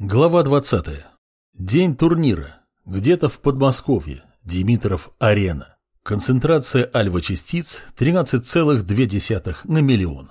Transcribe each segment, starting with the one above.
Глава 20. День турнира. Где-то в Подмосковье. Димитров арена. Концентрация альфа-частиц 13,2 на миллион.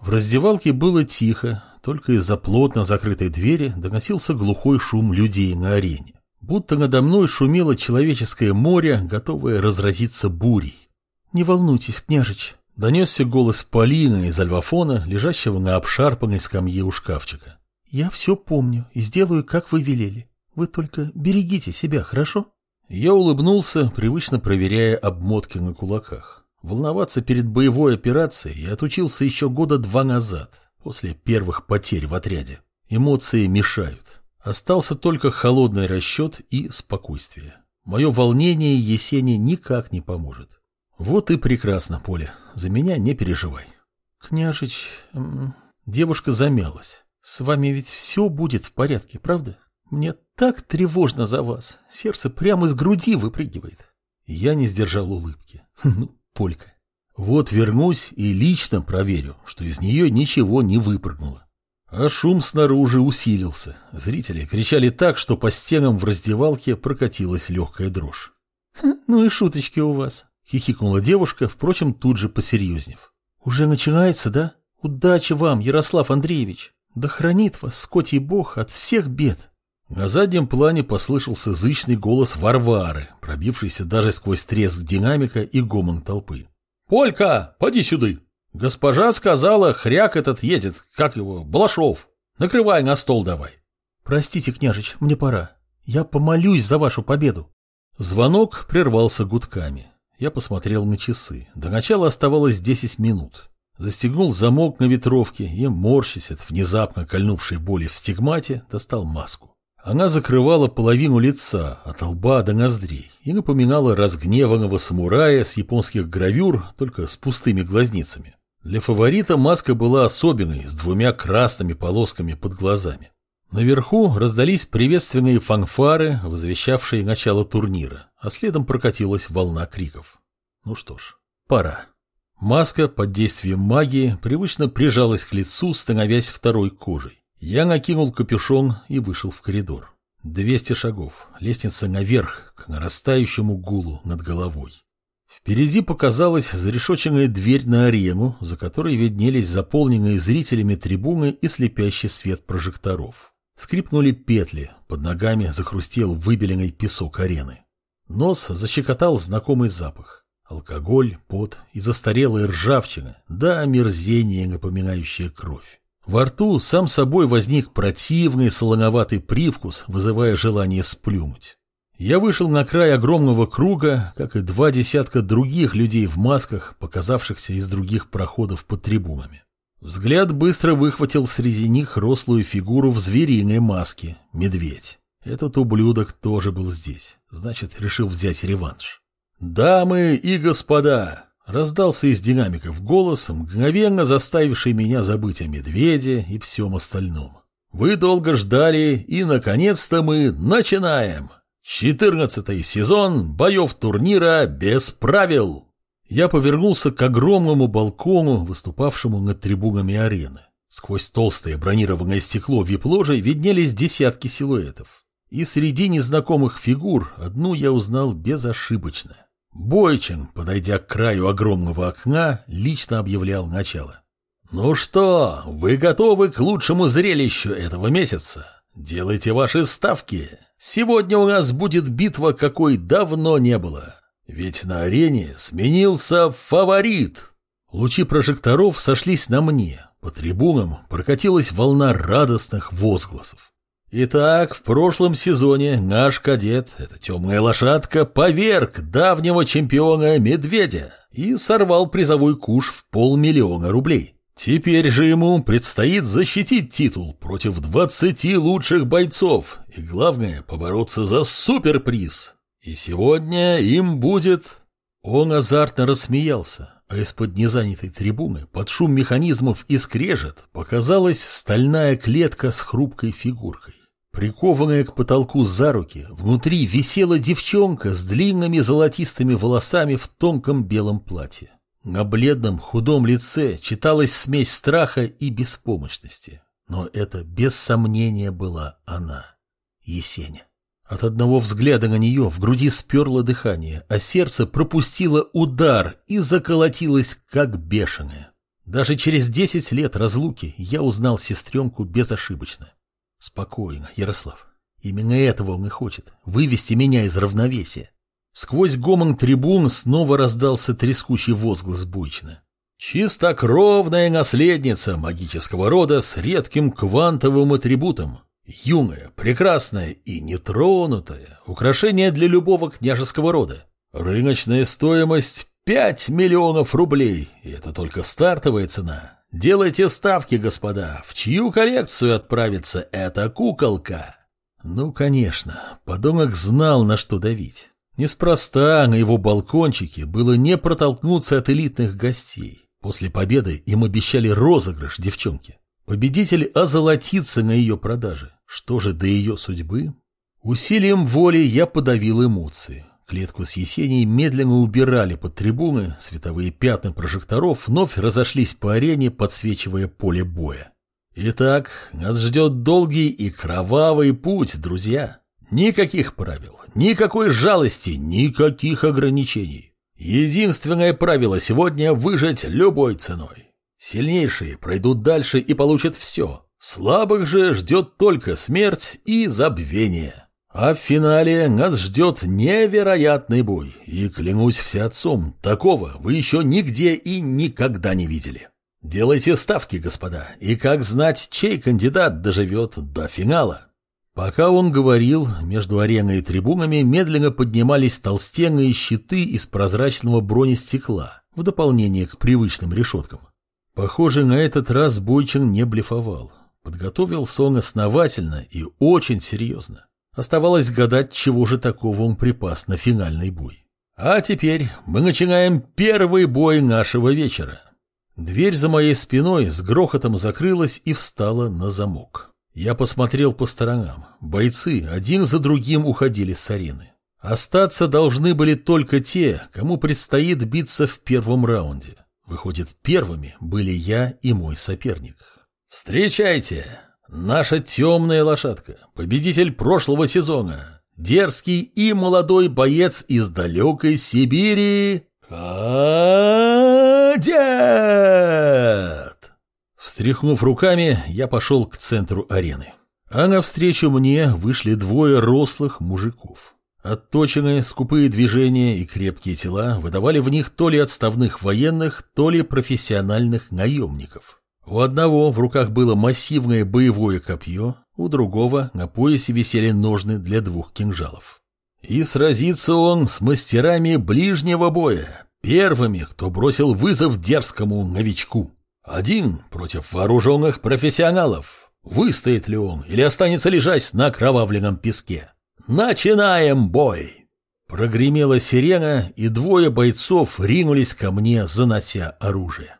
В раздевалке было тихо, только из-за плотно закрытой двери доносился глухой шум людей на арене. Будто надо мной шумело человеческое море, готовое разразиться бурей. «Не волнуйтесь, княжич», — донесся голос Полины из альвафона, лежащего на обшарпанной скамье у шкафчика. «Я все помню и сделаю, как вы велели. Вы только берегите себя, хорошо?» Я улыбнулся, привычно проверяя обмотки на кулаках. Волноваться перед боевой операцией я отучился еще года два назад, после первых потерь в отряде. Эмоции мешают. Остался только холодный расчет и спокойствие. Мое волнение Есени никак не поможет. Вот и прекрасно, Поле. За меня не переживай. Княжич... Девушка замялась. С вами ведь все будет в порядке, правда? Мне так тревожно за вас. Сердце прямо из груди выпрыгивает. Я не сдержал улыбки. Ну, Полька. Вот вернусь и лично проверю, что из нее ничего не выпрыгнуло. А шум снаружи усилился. Зрители кричали так, что по стенам в раздевалке прокатилась легкая дрожь. «Ну и шуточки у вас», — хихикнула девушка, впрочем, тут же посерьезнев. «Уже начинается, да? Удачи вам, Ярослав Андреевич!» Да хранит вас Скотий Бог от всех бед. На заднем плане послышался зычный голос Варвары, пробившийся даже сквозь треск динамика и гомон толпы. «Полька, поди сюда! Госпожа сказала, хряк этот едет, как его, Балашов. Накрывай на стол давай». «Простите, княжич, мне пора. Я помолюсь за вашу победу». Звонок прервался гудками. Я посмотрел на часы. До начала оставалось десять минут. Застегнул замок на ветровке и, морщась от внезапно кольнувшей боли в стигмате, достал маску. Она закрывала половину лица, от лба до ноздрей, и напоминала разгневанного самурая с японских гравюр, только с пустыми глазницами. Для фаворита маска была особенной, с двумя красными полосками под глазами. Наверху раздались приветственные фанфары, возвещавшие начало турнира, а следом прокатилась волна криков. Ну что ж, пора. Маска под действием магии привычно прижалась к лицу, становясь второй кожей. Я накинул капюшон и вышел в коридор. Двести шагов, лестница наверх, к нарастающему гулу над головой. Впереди показалась зарешоченная дверь на арену, за которой виднелись заполненные зрителями трибуны и слепящий свет прожекторов. Скрипнули петли, под ногами захрустел выбеленный песок арены. Нос защекотал знакомый запах. Алкоголь, пот и застарелая ржавчина, да омерзение, напоминающее кровь. Во рту сам собой возник противный солоноватый привкус, вызывая желание сплюнуть. Я вышел на край огромного круга, как и два десятка других людей в масках, показавшихся из других проходов под трибунами. Взгляд быстро выхватил среди них рослую фигуру в звериной маске – медведь. Этот ублюдок тоже был здесь, значит, решил взять реванш. «Дамы и господа!» — раздался из динамиков голос, мгновенно заставивший меня забыть о медведе и всем остальном. «Вы долго ждали, и, наконец-то, мы начинаем! Четырнадцатый сезон боев турнира без правил!» Я повернулся к огромному балкону, выступавшему над трибунами арены. Сквозь толстое бронированное стекло вип-ложей виднелись десятки силуэтов. И среди незнакомых фигур одну я узнал безошибочно. Бойчин, подойдя к краю огромного окна, лично объявлял начало. «Ну что, вы готовы к лучшему зрелищу этого месяца? Делайте ваши ставки. Сегодня у нас будет битва, какой давно не было. Ведь на арене сменился фаворит». Лучи прожекторов сошлись на мне. По трибунам прокатилась волна радостных возгласов. Итак, в прошлом сезоне наш кадет, эта темная лошадка, поверг давнего чемпиона Медведя и сорвал призовой куш в полмиллиона рублей. Теперь же ему предстоит защитить титул против 20 лучших бойцов и, главное, побороться за суперприз. И сегодня им будет... Он азартно рассмеялся, а из-под незанятой трибуны, под шум механизмов и скрежет, показалась стальная клетка с хрупкой фигуркой. Прикованная к потолку за руки, внутри висела девчонка с длинными золотистыми волосами в тонком белом платье. На бледном худом лице читалась смесь страха и беспомощности. Но это без сомнения была она, Есеня. От одного взгляда на нее в груди сперло дыхание, а сердце пропустило удар и заколотилось, как бешеное. Даже через десять лет разлуки я узнал сестренку безошибочно. Спокойно, Ярослав. Именно этого он и хочет — вывести меня из равновесия. Сквозь гомон трибун снова раздался трескучий возглас Бойчина. Чистокровная наследница магического рода с редким квантовым атрибутом, Юная, прекрасная и нетронутая, украшение для любого княжеского рода. Рыночная стоимость 5 миллионов рублей, и это только стартовая цена. Делайте ставки, господа, в чью коллекцию отправится эта куколка? Ну, конечно, подонок знал, на что давить. Неспроста на его балкончике было не протолкнуться от элитных гостей. После победы им обещали розыгрыш девчонки. Победитель озолотится на ее продаже. Что же до ее судьбы? Усилием воли я подавил эмоции. Клетку с Есенией медленно убирали под трибуны, световые пятна прожекторов вновь разошлись по арене, подсвечивая поле боя. Итак, нас ждет долгий и кровавый путь, друзья. Никаких правил, никакой жалости, никаких ограничений. Единственное правило сегодня – выжить любой ценой. Сильнейшие пройдут дальше и получат все. Слабых же ждет только смерть и забвение. А в финале нас ждет невероятный бой. И клянусь всеотцом, такого вы еще нигде и никогда не видели. Делайте ставки, господа, и как знать, чей кандидат доживет до финала. Пока он говорил, между ареной и трибунами медленно поднимались толстенные щиты из прозрачного бронестекла, в дополнение к привычным решеткам. Похоже, на этот раз Бойчин не блефовал. Подготовился он основательно и очень серьезно. Оставалось гадать, чего же такого он припас на финальный бой. А теперь мы начинаем первый бой нашего вечера. Дверь за моей спиной с грохотом закрылась и встала на замок. Я посмотрел по сторонам. Бойцы один за другим уходили с арены. Остаться должны были только те, кому предстоит биться в первом раунде. Выходит, первыми были я и мой соперник. Встречайте! Наша темная лошадка, победитель прошлого сезона, дерзкий и молодой боец из далекой Сибири. Кадет! Встряхнув руками, я пошел к центру арены. А навстречу мне вышли двое рослых мужиков. Отточенные, скупые движения и крепкие тела выдавали в них то ли отставных военных, то ли профессиональных наемников. У одного в руках было массивное боевое копье, у другого на поясе висели ножны для двух кинжалов. И сразится он с мастерами ближнего боя, первыми, кто бросил вызов дерзкому новичку. Один против вооруженных профессионалов. Выстоит ли он или останется лежать на кровавленном песке? «Начинаем бой!» Прогремела сирена, и двое бойцов ринулись ко мне, занося оружие.